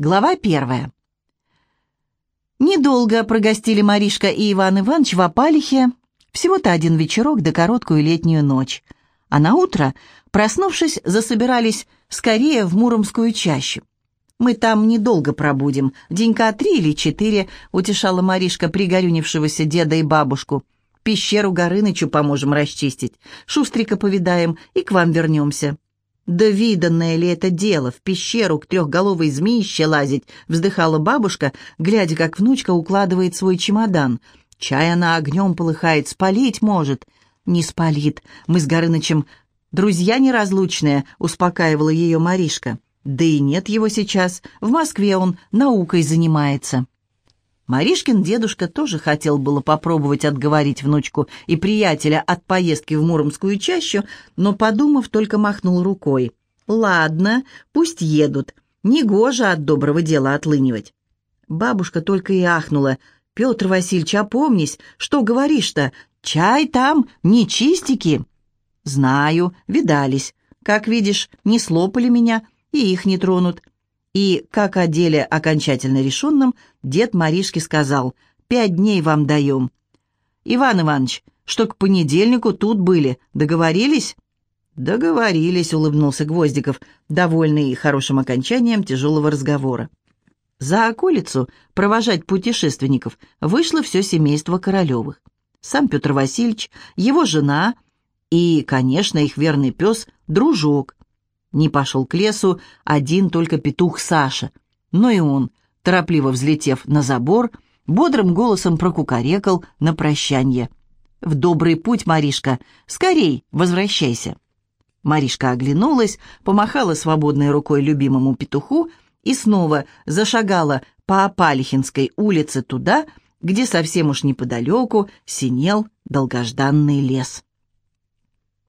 Глава первая. Недолго прогостили Маришка и Иван Иванович в Апалихе, всего-то один вечерок да короткую летнюю ночь. А на утро, проснувшись, засобирались скорее в Муромскую чащу. «Мы там недолго пробудем, денька три или четыре», — утешала Маришка пригорюнившегося деда и бабушку. «Пещеру Горынычу поможем расчистить, Шустрика повидаем и к вам вернемся». «Да виданное ли это дело, в пещеру к трехголовой змеище лазить?» — вздыхала бабушка, глядя, как внучка укладывает свой чемодан. «Чай она огнем полыхает, спалить может». «Не спалит. Мы с Горынычем друзья неразлучные», — успокаивала ее Маришка. «Да и нет его сейчас. В Москве он наукой занимается». Маришкин дедушка тоже хотел было попробовать отговорить внучку и приятеля от поездки в Муромскую чащу, но, подумав, только махнул рукой. «Ладно, пусть едут. Негоже от доброго дела отлынивать». Бабушка только и ахнула. «Петр Васильевич, опомнись, что говоришь-то? Чай там, не чистики». «Знаю, видались. Как видишь, не слопали меня, и их не тронут. И, как о деле окончательно решенном, дед Маришке сказал, «Пять дней вам даем». «Иван Иванович, что к понедельнику тут были, договорились?» «Договорились», — улыбнулся Гвоздиков, довольный хорошим окончанием тяжелого разговора. За околицу провожать путешественников вышло все семейство Королевых. Сам Петр Васильевич, его жена и, конечно, их верный пес, дружок, не пошел к лесу один только петух Саша, но и он, торопливо взлетев на забор, бодрым голосом прокукарекал на прощанье. «В добрый путь, Маришка! Скорей возвращайся!» Маришка оглянулась, помахала свободной рукой любимому петуху и снова зашагала по Апалихинской улице туда, где совсем уж неподалеку синел долгожданный лес.